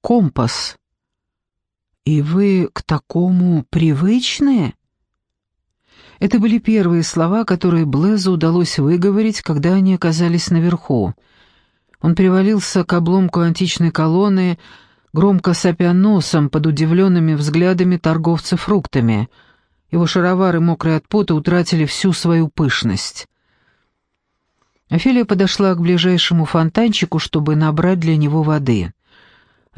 компас. И вы к такому привычны? Это были первые слова, которые Блезу удалось выговорить, когда они оказались наверху. Он привалился к обломку античной колонны, громко сопя носом под удивленными взглядами торговцев фруктами. Его шаровары, мокрые от пота, утратили всю свою пышность. Офелия подошла к ближайшему фонтанчику, чтобы набрать для него воды.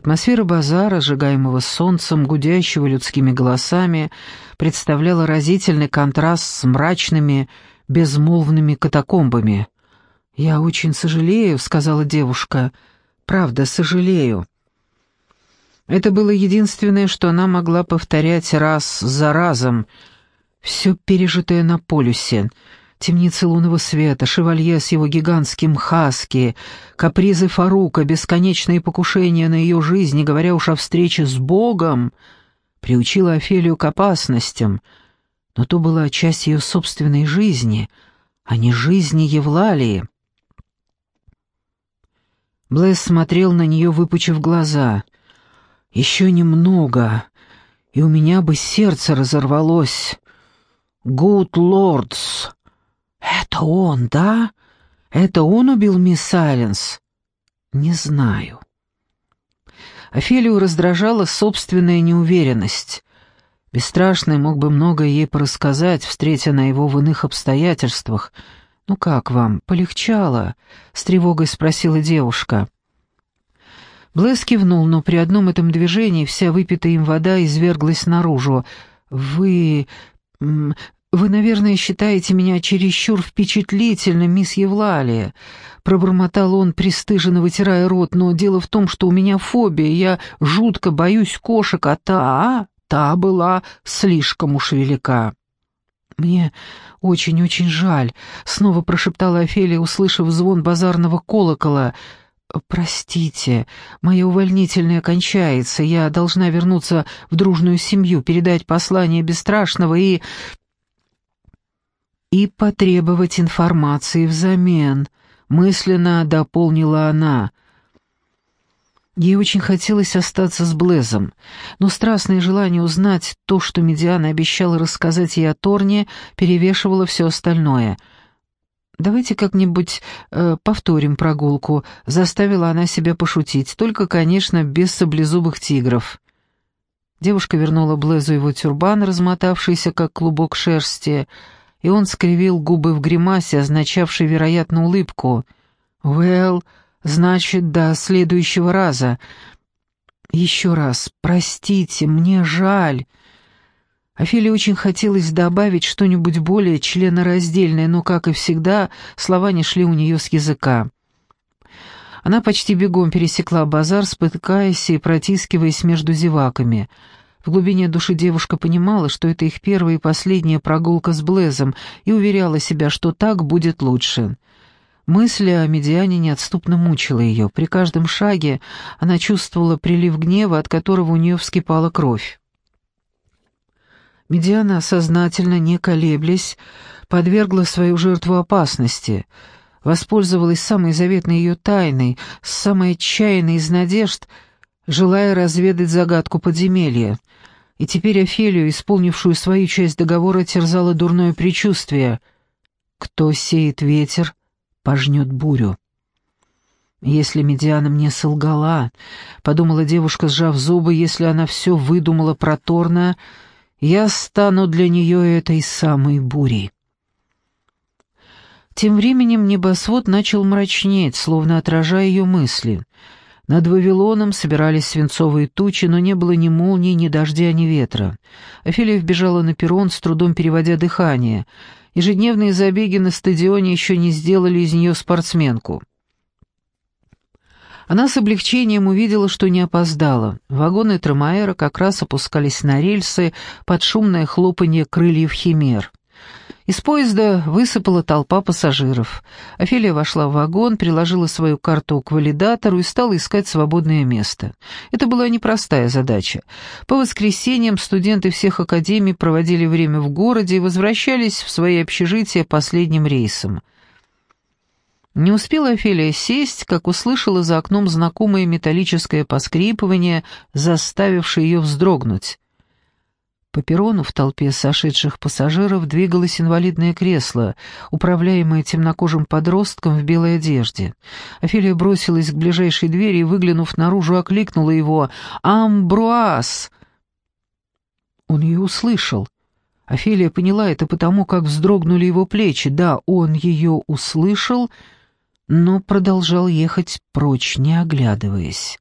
Атмосфера базара, сжигаемого солнцем, гудящего людскими голосами, представляла разительный контраст с мрачными, безмолвными катакомбами. «Я очень сожалею», — сказала девушка. «Правда, сожалею». Это было единственное, что она могла повторять раз за разом. Все пережитое на полюсе — темницы лунного света, шевалье с его гигантским хаски, капризы Фарука, бесконечные покушения на ее жизнь, не говоря уж о встрече с Богом, приучила Офелию к опасностям, но то была часть ее собственной жизни, а не жизни Евлалии. Блэс смотрел на нее, выпучив глаза. «Еще немного, и у меня бы сердце разорвалось. Гуд лордс!» «Это он, да? Это он убил мисс Сайленс?» «Не знаю». Офелию раздражала собственная неуверенность. Бесстрашный мог бы многое ей порассказать, встретя на его в иных обстоятельствах. «Ну как вам, полегчало?» — с тревогой спросила девушка. Блэс кивнул, но при одном этом движении вся выпитая им вода изверглась наружу. «Вы... «Вы, наверное, считаете меня чересчур впечатлительным, мисс Евлалия», — пробормотал он, пристыженно вытирая рот, «но дело в том, что у меня фобия, я жутко боюсь кошек, а та, та была слишком уж велика». «Мне очень-очень жаль», — снова прошептала Офелия, услышав звон базарного колокола. «Простите, мое увольнительное кончается, я должна вернуться в дружную семью, передать послание Бесстрашного и...» и потребовать информации взамен», — мысленно дополнила она. Ей очень хотелось остаться с Блезом, но страстное желание узнать то, что Медиана обещала рассказать ей о Торне, перевешивало все остальное. «Давайте как-нибудь э, повторим прогулку», — заставила она себя пошутить, только, конечно, без саблезубых тигров. Девушка вернула Блезу его тюрбан, размотавшийся, как клубок шерсти, — и он скривил губы в гримасе, означавшей, вероятно, улыбку. «Well, значит, до следующего раза. Еще раз, простите, мне жаль». Офеле очень хотелось добавить что-нибудь более членораздельное, но, как и всегда, слова не шли у нее с языка. Она почти бегом пересекла базар, спотыкаясь и протискиваясь между зеваками — в глубине души девушка понимала, что это их первая и последняя прогулка с Блезом, и уверяла себя, что так будет лучше. Мысль о медиане неотступно мучила ее. При каждом шаге она чувствовала прилив гнева, от которого у нее вскипала кровь. Медиана, сознательно, не колеблясь, подвергла свою жертву опасности, воспользовалась самой заветной ее тайной, самой отчаянной из надежд — желая разведать загадку подземелья. И теперь Офелию, исполнившую свою часть договора, терзало дурное предчувствие. «Кто сеет ветер, пожнет бурю». «Если Медиана мне солгала», — подумала девушка, сжав зубы, «если она все выдумала про Торна, я стану для нее этой самой бурей». Тем временем небосвод начал мрачнеть, словно отражая ее мысли — над Вавилоном собирались свинцовые тучи, но не было ни молнии, ни дождя, ни ветра. Офелия вбежала на перрон, с трудом переводя дыхание. Ежедневные забеги на стадионе еще не сделали из нее спортсменку. Она с облегчением увидела, что не опоздала. Вагоны Трамаэра как раз опускались на рельсы под шумное хлопанье крыльев химер. Из поезда высыпала толпа пассажиров. Офелия вошла в вагон, приложила свою карту к валидатору и стала искать свободное место. Это была непростая задача. По воскресеньям студенты всех академий проводили время в городе и возвращались в свои общежития последним рейсом. Не успела Офелия сесть, как услышала за окном знакомое металлическое поскрипывание, заставившее ее вздрогнуть. По перрону в толпе сошедших пассажиров двигалось инвалидное кресло, управляемое темнокожим подростком в белой одежде. Офелия бросилась к ближайшей двери и, выглянув наружу, окликнула его «Амбруаз!». Он ее услышал. Офелия поняла это потому, как вздрогнули его плечи. Да, он ее услышал, но продолжал ехать прочь, не оглядываясь.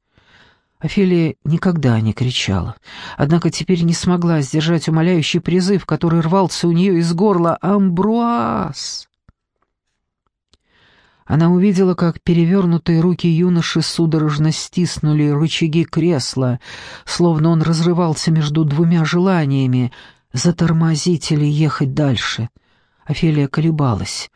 Офелия никогда не кричала, однако теперь не смогла сдержать умоляющий призыв, который рвался у нее из горла «Амбруаз!». Она увидела, как перевернутые руки юноши судорожно стиснули рычаги кресла, словно он разрывался между двумя желаниями — затормозить или ехать дальше. Офелия колебалась.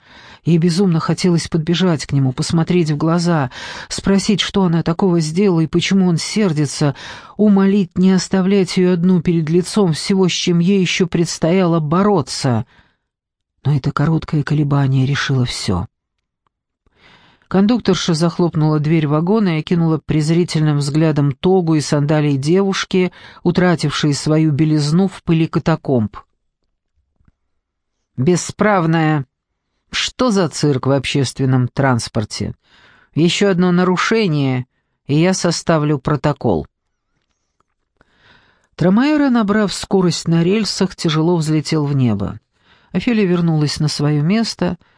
Ей безумно хотелось подбежать к нему, посмотреть в глаза, спросить, что она такого сделала и почему он сердится, умолить не оставлять ее одну перед лицом всего, с чем ей еще предстояло бороться. Но это короткое колебание решило все. Кондукторша захлопнула дверь вагона и окинула презрительным взглядом тогу и сандалии девушки, утратившей свою белизну в пыли катакомб. «Бесправная!» Что за цирк в общественном транспорте? Еще одно нарушение, и я составлю протокол. Трамайра, набрав скорость на рельсах, тяжело взлетел в небо. Офелия вернулась на свое место —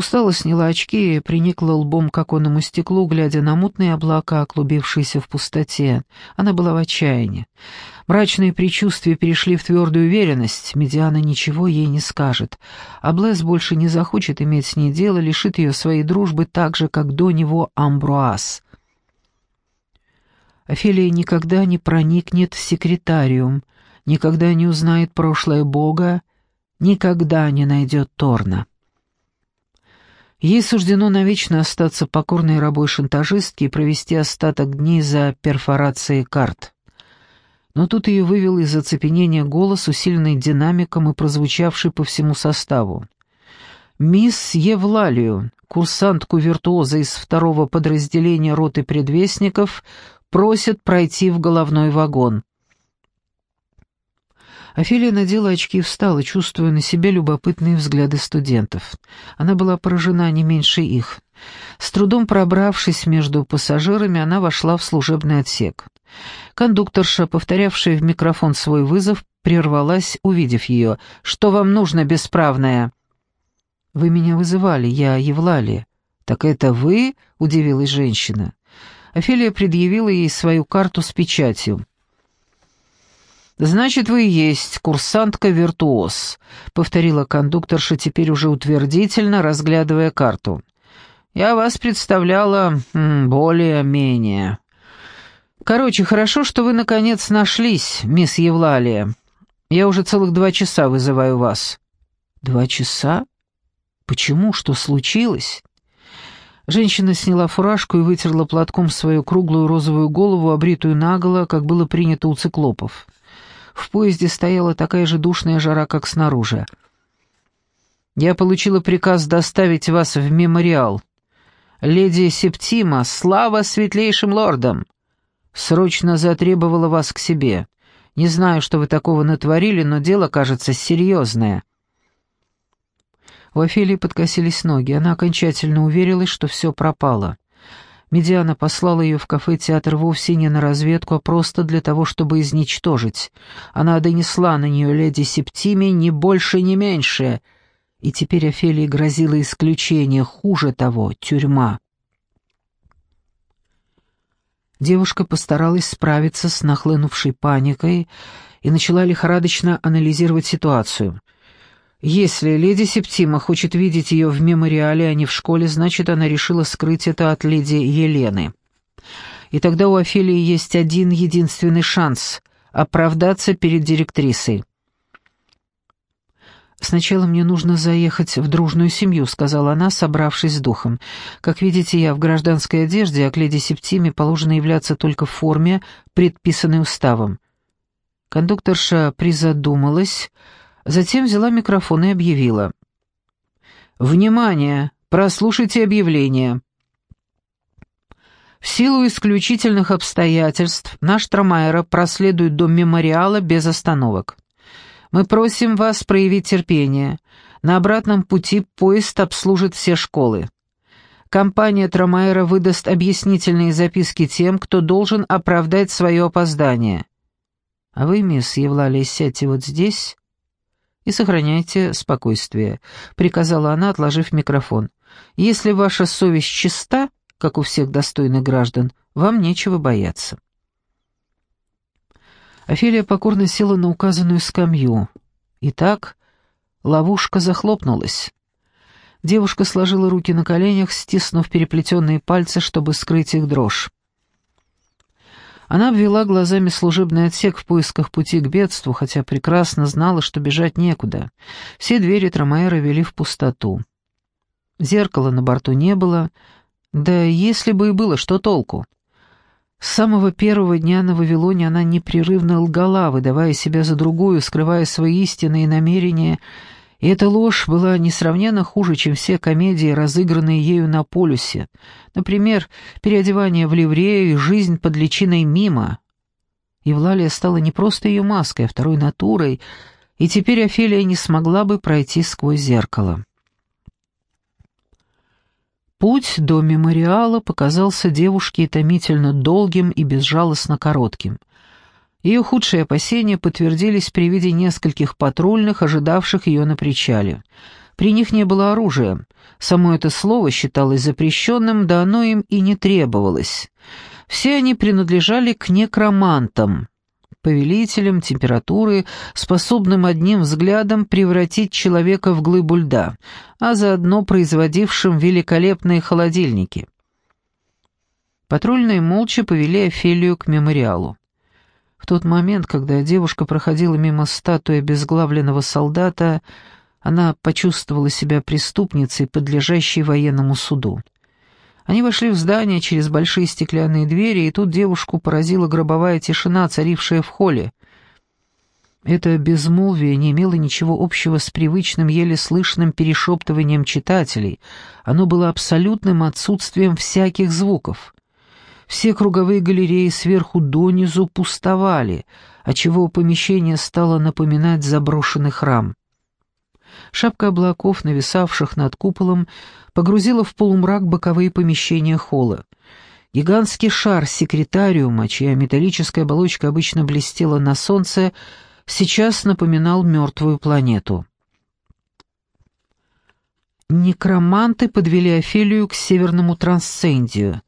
Устало сняла очки и приникла лбом к оконному стеклу, глядя на мутные облака, клубившиеся в пустоте. Она была в отчаянии. Мрачные предчувствия перешли в твердую уверенность. Медиана ничего ей не скажет. А Блэс больше не захочет иметь с ней дело, лишит ее своей дружбы так же, как до него Амбруаз. Офелия никогда не проникнет в секретариум, никогда не узнает прошлое Бога, никогда не найдет Торна. Ей суждено навечно остаться покорной рабой шантажистки и провести остаток дней за перфорацией карт. Но тут ее вывел из оцепенения голос, усиленный динамиком и прозвучавший по всему составу. «Мисс Евлалию, курсантку-виртуоза из второго подразделения роты предвестников, просят пройти в головной вагон». Офелия надела очки и встала, чувствуя на себе любопытные взгляды студентов. Она была поражена не меньше их. С трудом пробравшись между пассажирами, она вошла в служебный отсек. Кондукторша, повторявшая в микрофон свой вызов, прервалась, увидев ее. «Что вам нужно, бесправная?» «Вы меня вызывали, я Евлалия». «Так это вы?» — удивилась женщина. Офелия предъявила ей свою карту с печатью. «Значит, вы и есть курсантка-виртуоз», — повторила кондукторша теперь уже утвердительно, разглядывая карту. «Я вас представляла более-менее. Короче, хорошо, что вы, наконец, нашлись, мисс Евлалия. Я уже целых два часа вызываю вас». «Два часа? Почему? Что случилось?» Женщина сняла фуражку и вытерла платком свою круглую розовую голову, обритую наголо, как было принято у циклопов. В поезде стояла такая же душная жара, как снаружи. «Я получила приказ доставить вас в мемориал. Леди Септима, слава светлейшим лордам! Срочно затребовала вас к себе. Не знаю, что вы такого натворили, но дело, кажется, серьезное». У Офелии подкосились ноги, она окончательно уверилась, что все пропало. Медиана послала ее в кафе-театр вовсе не на разведку, а просто для того, чтобы изничтожить. Она донесла на нее леди Септиме ни больше, ни меньше. И теперь Офелии грозило исключение, хуже того, тюрьма. Девушка постаралась справиться с нахлынувшей паникой и начала лихорадочно анализировать ситуацию — если леди Септима хочет видеть ее в мемориале, а не в школе, значит, она решила скрыть это от леди Елены. И тогда у Офелии есть один единственный шанс — оправдаться перед директрисой. «Сначала мне нужно заехать в дружную семью», — сказала она, собравшись с духом. «Как видите, я в гражданской одежде, а к леди Септиме положено являться только в форме, предписанной уставом». Кондукторша призадумалась, — Затем взяла микрофон и объявила. «Внимание! Прослушайте объявление. В силу исключительных обстоятельств наш Трамайера проследует до мемориала без остановок. Мы просим вас проявить терпение. На обратном пути поезд обслужит все школы. Компания Трамайера выдаст объяснительные записки тем, кто должен оправдать свое опоздание. А вы, мисс Евлалия, сядьте вот здесь и сохраняйте спокойствие», — приказала она, отложив микрофон. «Если ваша совесть чиста, как у всех достойных граждан, вам нечего бояться». Офелия покорно села на указанную скамью. Итак, ловушка захлопнулась. Девушка сложила руки на коленях, стиснув переплетенные пальцы, чтобы скрыть их дрожь. Она обвела глазами служебный отсек в поисках пути к бедству, хотя прекрасно знала, что бежать некуда. Все двери Трамаэра вели в пустоту. Зеркала на борту не было, да если бы и было, что толку? С самого первого дня на Вавилоне она непрерывно лгала, выдавая себя за другую, скрывая свои истинные намерения — и эта ложь была несравненно хуже, чем все комедии, разыгранные ею на полюсе. Например, переодевание в ливрею и жизнь под личиной мимо. Евлалия стала не просто ее маской, а второй натурой, и теперь Офелия не смогла бы пройти сквозь зеркало. Путь до мемориала показался девушке томительно долгим и безжалостно коротким — ее худшие опасения подтвердились при виде нескольких патрульных, ожидавших ее на причале. При них не было оружия. Само это слово считалось запрещенным, да оно им и не требовалось. Все они принадлежали к некромантам, повелителям температуры, способным одним взглядом превратить человека в глыбу льда, а заодно производившим великолепные холодильники. Патрульные молча повели Офелию к мемориалу. В тот момент, когда девушка проходила мимо статуи обезглавленного солдата, она почувствовала себя преступницей, подлежащей военному суду. Они вошли в здание через большие стеклянные двери, и тут девушку поразила гробовая тишина, царившая в холле. Это безмолвие не имело ничего общего с привычным, еле слышным перешептыванием читателей. Оно было абсолютным отсутствием всяких звуков. Все круговые галереи сверху донизу пустовали, отчего помещение стало напоминать заброшенный храм. Шапка облаков, нависавших над куполом, погрузила в полумрак боковые помещения холла. Гигантский шар секретариума, чья металлическая оболочка обычно блестела на солнце, сейчас напоминал мертвую планету. Некроманты подвели Офелию к северному трансцендию.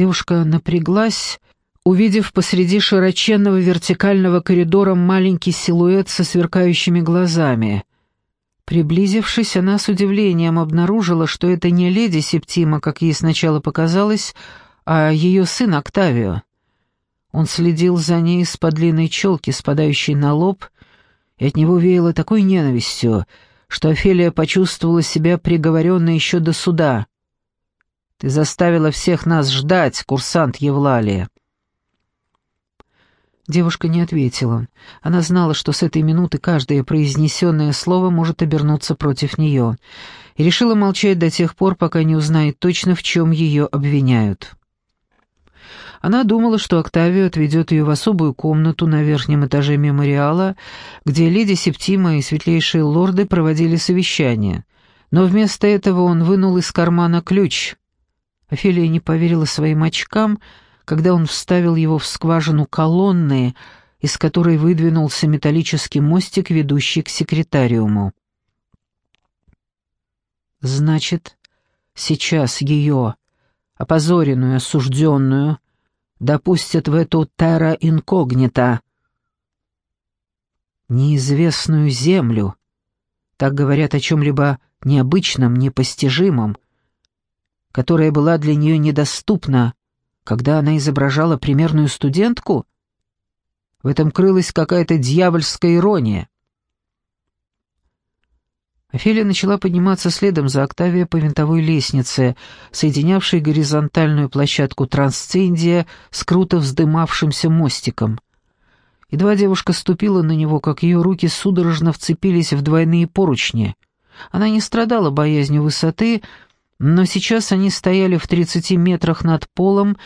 Девушка напряглась, увидев посреди широченного вертикального коридора маленький силуэт со сверкающими глазами. Приблизившись, она с удивлением обнаружила, что это не леди Септима, как ей сначала показалось, а ее сын Октавио. Он следил за ней из-под длинной челки, спадающей на лоб, и от него веяло такой ненавистью, что Офелия почувствовала себя приговоренной еще до суда. Ты заставила всех нас ждать, курсант Евлалия». Девушка не ответила. Она знала, что с этой минуты каждое произнесенное слово может обернуться против нее, и решила молчать до тех пор, пока не узнает точно, в чем ее обвиняют. Она думала, что Октавио отведет ее в особую комнату на верхнем этаже мемориала, где леди Септима и светлейшие лорды проводили совещание. Но вместо этого он вынул из кармана ключ, Офелия не поверила своим очкам, когда он вставил его в скважину колонны, из которой выдвинулся металлический мостик, ведущий к секретариуму. «Значит, сейчас ее, опозоренную, осужденную, допустят в эту терра инкогнита, неизвестную землю, так говорят о чем-либо необычном, непостижимом, которая была для нее недоступна, когда она изображала примерную студентку? В этом крылась какая-то дьявольская ирония. Офелия начала подниматься следом за Октавией по винтовой лестнице, соединявшей горизонтальную площадку трансцендия с круто вздымавшимся мостиком. Едва девушка ступила на него, как ее руки судорожно вцепились в двойные поручни — Она не страдала боязнью высоты, но сейчас они стояли в 30 метрах над полом,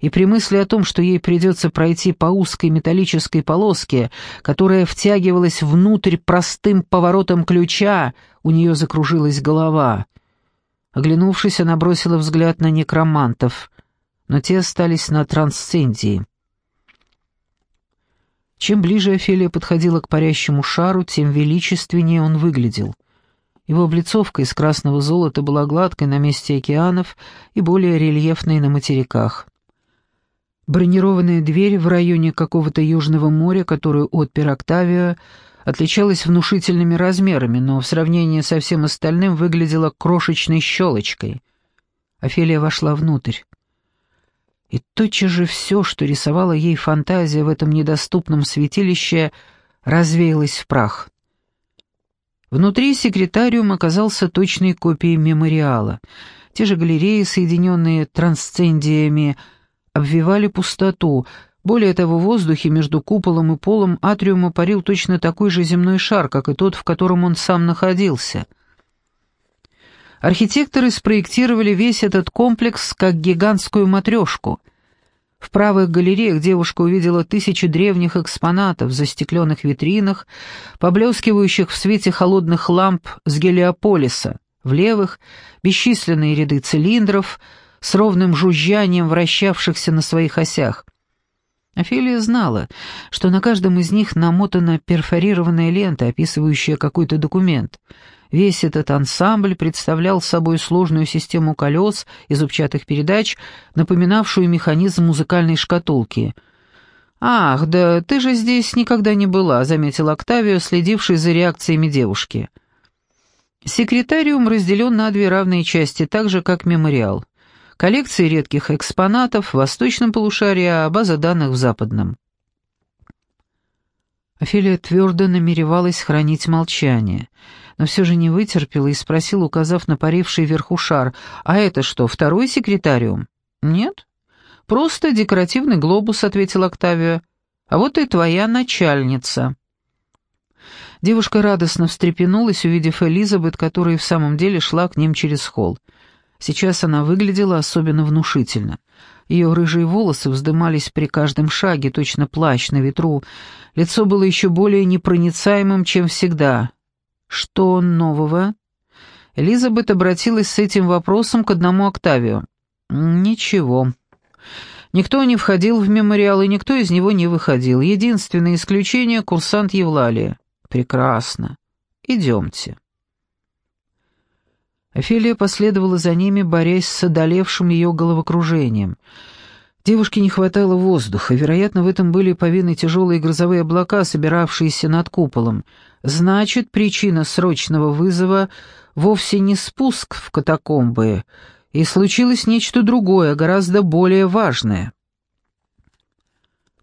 и при мысли о том, что ей придется пройти по узкой металлической полоске, которая втягивалась внутрь простым поворотом ключа, у нее закружилась голова. Оглянувшись, она бросила взгляд на некромантов, но те остались на трансцендии. Чем ближе Офелия подходила к парящему шару, тем величественнее он выглядел. Его облицовка из красного золота была гладкой на месте океанов и более рельефной на материках. Бронированная дверь в районе какого-то южного моря, которую отпер Октавио, отличалась внушительными размерами, но в сравнении со всем остальным выглядела крошечной щелочкой. Офелия вошла внутрь. И тотчас же все, что рисовала ей фантазия в этом недоступном святилище, развеялось в прах. Внутри секретариум оказался точной копией мемориала. Те же галереи, соединенные трансцендиями, обвивали пустоту. Более того, в воздухе между куполом и полом атриума парил точно такой же земной шар, как и тот, в котором он сам находился. Архитекторы спроектировали весь этот комплекс как гигантскую матрешку. В правых галереях девушка увидела тысячи древних экспонатов в застекленных витринах, поблескивающих в свете холодных ламп с Гелиополиса. В левых — бесчисленные ряды цилиндров — с ровным жужжанием вращавшихся на своих осях. Офелия знала, что на каждом из них намотана перфорированная лента, описывающая какой-то документ. Весь этот ансамбль представлял собой сложную систему колес и зубчатых передач, напоминавшую механизм музыкальной шкатулки. «Ах, да ты же здесь никогда не была», — заметил Октавио, следивший за реакциями девушки. Секретариум разделен на две равные части, так же, как мемориал коллекции редких экспонатов в восточном полушарии, а база данных в западном. Офелия твердо намеревалась хранить молчание, но все же не вытерпела и спросила, указав на паривший вверху шар, «А это что, второй секретариум?» «Нет, просто декоративный глобус», — ответил Октавио. «А вот и твоя начальница». Девушка радостно встрепенулась, увидев Элизабет, которая в самом деле шла к ним через холл. Сейчас она выглядела особенно внушительно. Ее рыжие волосы вздымались при каждом шаге, точно плащ на ветру. Лицо было еще более непроницаемым, чем всегда. «Что нового?» Элизабет обратилась с этим вопросом к одному Октавию. «Ничего. Никто не входил в мемориал, и никто из него не выходил. Единственное исключение — курсант Евлалия». «Прекрасно. Идемте». Офелия последовала за ними, борясь с одолевшим ее головокружением. Девушке не хватало воздуха, вероятно, в этом были повинны тяжелые грозовые облака, собиравшиеся над куполом. Значит, причина срочного вызова вовсе не спуск в катакомбы, и случилось нечто другое, гораздо более важное.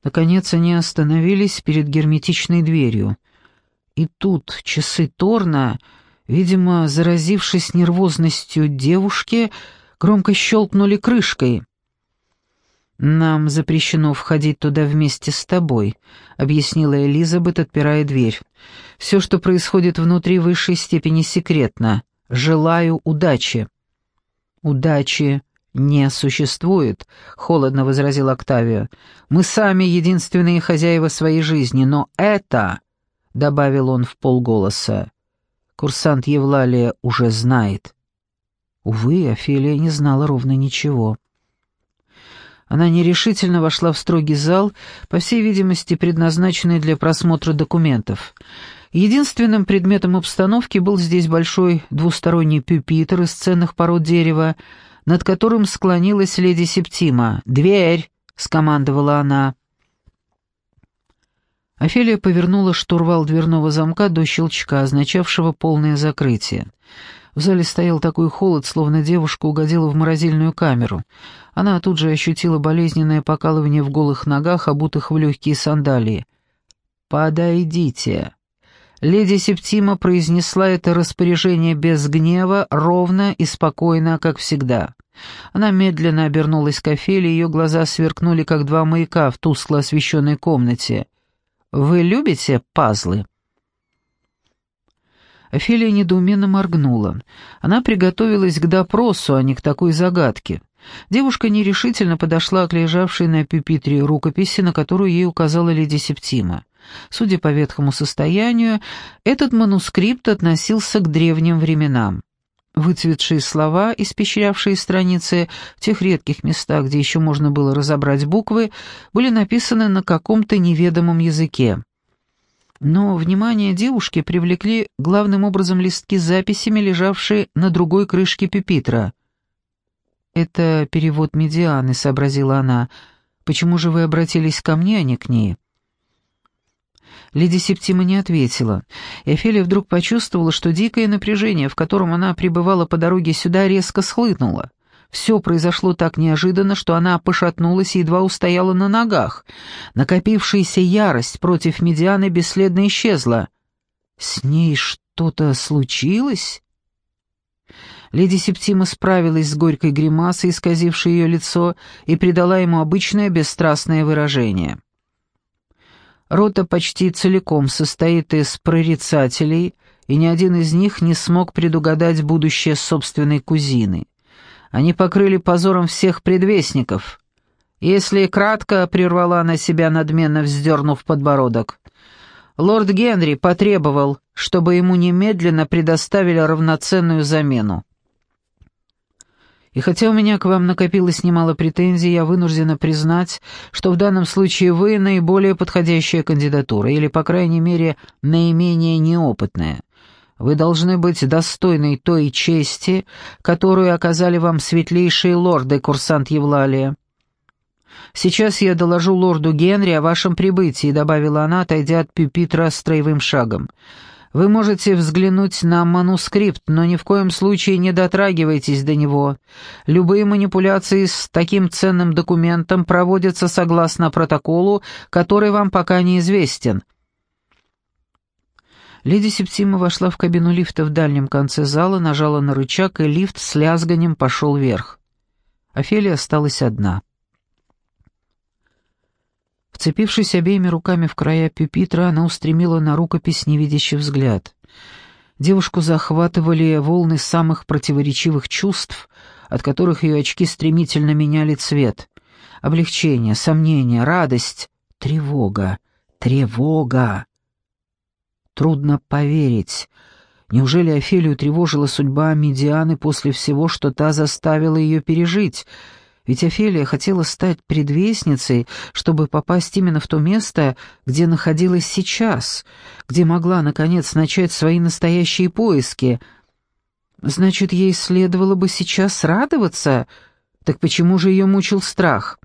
Наконец они остановились перед герметичной дверью. И тут часы Торна Видимо, заразившись нервозностью девушки, громко щелкнули крышкой. «Нам запрещено входить туда вместе с тобой», — объяснила Элизабет, отпирая дверь. «Все, что происходит внутри высшей степени секретно. Желаю удачи». «Удачи не существует», — холодно возразил Октавио. «Мы сами единственные хозяева своей жизни, но это...» — добавил он в полголоса курсант Евлалия уже знает. Увы, Офелия не знала ровно ничего. Она нерешительно вошла в строгий зал, по всей видимости, предназначенный для просмотра документов. Единственным предметом обстановки был здесь большой двусторонний пюпитр из ценных пород дерева, над которым склонилась леди Септима. «Дверь!» — скомандовала она. Офелия повернула штурвал дверного замка до щелчка, означавшего полное закрытие. В зале стоял такой холод, словно девушка угодила в морозильную камеру. Она тут же ощутила болезненное покалывание в голых ногах, обутых в легкие сандалии. «Подойдите!» Леди Септима произнесла это распоряжение без гнева, ровно и спокойно, как всегда. Она медленно обернулась к Офелии, ее глаза сверкнули, как два маяка в тускло освещенной комнате — вы любите пазлы?» Офелия недоуменно моргнула. Она приготовилась к допросу, а не к такой загадке. Девушка нерешительно подошла к лежавшей на пюпитре рукописи, на которую ей указала леди Септима. Судя по ветхому состоянию, этот манускрипт относился к древним временам. Выцветшие слова, испещрявшие страницы в тех редких местах, где еще можно было разобрать буквы, были написаны на каком-то неведомом языке. Но внимание девушки привлекли главным образом листки с записями, лежавшие на другой крышке пюпитра. «Это перевод Медианы», — сообразила она. «Почему же вы обратились ко мне, а не к ней?» Леди Септима не ответила, и Офелия вдруг почувствовала, что дикое напряжение, в котором она пребывала по дороге сюда, резко схлынуло. Все произошло так неожиданно, что она пошатнулась и едва устояла на ногах. Накопившаяся ярость против Медианы бесследно исчезла. «С ней что-то случилось?» Леди Септима справилась с горькой гримасой, исказившей ее лицо, и придала ему обычное бесстрастное выражение. Рота почти целиком состоит из прорицателей, и ни один из них не смог предугадать будущее собственной кузины. Они покрыли позором всех предвестников. Если кратко, прервала она себя, надменно вздернув подбородок, лорд Генри потребовал, чтобы ему немедленно предоставили равноценную замену. И хотя у меня к вам накопилось немало претензий, я вынуждена признать, что в данном случае вы наиболее подходящая кандидатура, или, по крайней мере, наименее неопытная. Вы должны быть достойной той чести, которую оказали вам светлейшие лорды, курсант Евлалия. Сейчас я доложу лорду Генри о вашем прибытии», — добавила она, отойдя от пюпитра строевым шагом. Вы можете взглянуть на манускрипт, но ни в коем случае не дотрагивайтесь до него. Любые манипуляции с таким ценным документом проводятся согласно протоколу, который вам пока неизвестен». Леди Септима вошла в кабину лифта в дальнем конце зала, нажала на рычаг, и лифт с лязганием пошел вверх. Офелия осталась одна. Вцепившись обеими руками в края пюпитра, она устремила на рукопись невидящий взгляд. Девушку захватывали волны самых противоречивых чувств, от которых ее очки стремительно меняли цвет. Облегчение, сомнение, радость, тревога, тревога. Трудно поверить. Неужели Офелию тревожила судьба Медианы после всего, что та заставила ее пережить — ведь Офелия хотела стать предвестницей, чтобы попасть именно в то место, где находилась сейчас, где могла, наконец, начать свои настоящие поиски. Значит, ей следовало бы сейчас радоваться? Так почему же ее мучил страх?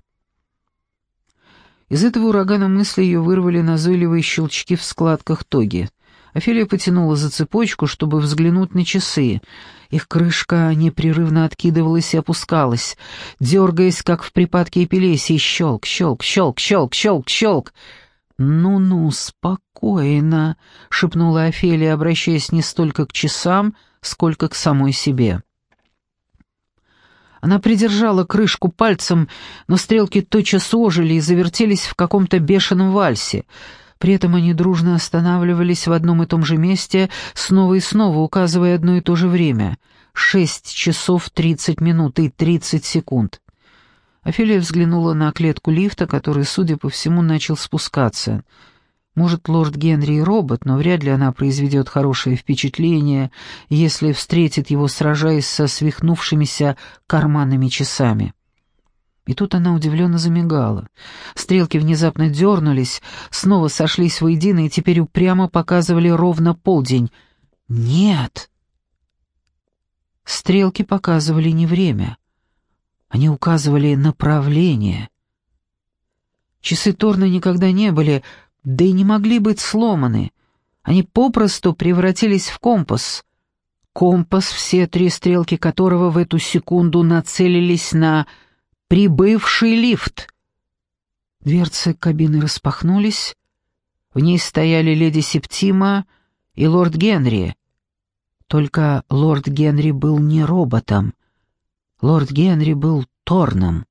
Из этого урагана мысли ее вырвали назойливые щелчки в складках тоги. Офелия потянула за цепочку, чтобы взглянуть на часы. Их крышка непрерывно откидывалась и опускалась, дергаясь, как в припадке эпилепсии. Щелк, щелк, щелк, щелк, щелк, щелк. «Ну-ну, спокойно», — шепнула Офелия, обращаясь не столько к часам, сколько к самой себе. Она придержала крышку пальцем, но стрелки тотчас ожили и завертелись в каком-то бешеном вальсе — при этом они дружно останавливались в одном и том же месте, снова и снова указывая одно и то же время — шесть часов тридцать минут и тридцать секунд. Офелия взглянула на клетку лифта, который, судя по всему, начал спускаться. Может, лорд Генри и робот, но вряд ли она произведет хорошее впечатление, если встретит его, сражаясь со свихнувшимися карманными часами. И тут она удивленно замигала. Стрелки внезапно дернулись, снова сошлись воедино и теперь упрямо показывали ровно полдень. «Нет!» Стрелки показывали не время. Они указывали направление. Часы Торна никогда не были, да и не могли быть сломаны. Они попросту превратились в компас. Компас, все три стрелки которого в эту секунду нацелились на прибывший лифт. Дверцы кабины распахнулись, в ней стояли леди Септима и лорд Генри. Только лорд Генри был не роботом, лорд Генри был Торном.